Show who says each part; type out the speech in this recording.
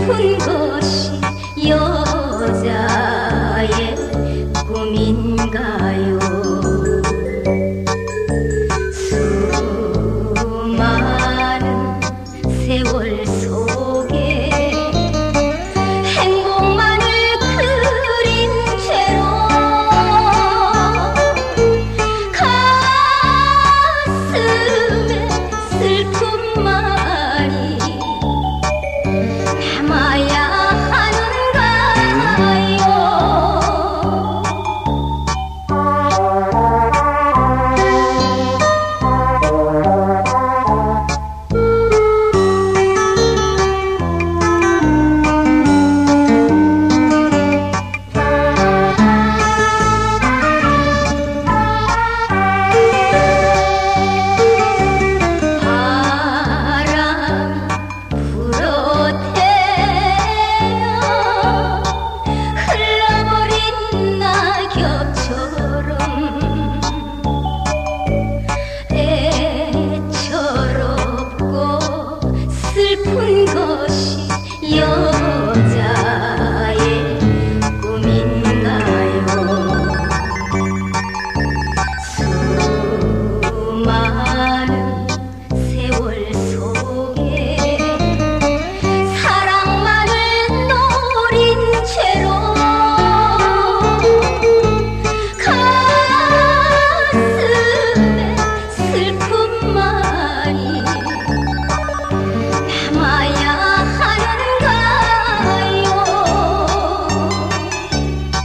Speaker 1: 슬픈 것이 여자의 꿈인가요? 수많은 세월 속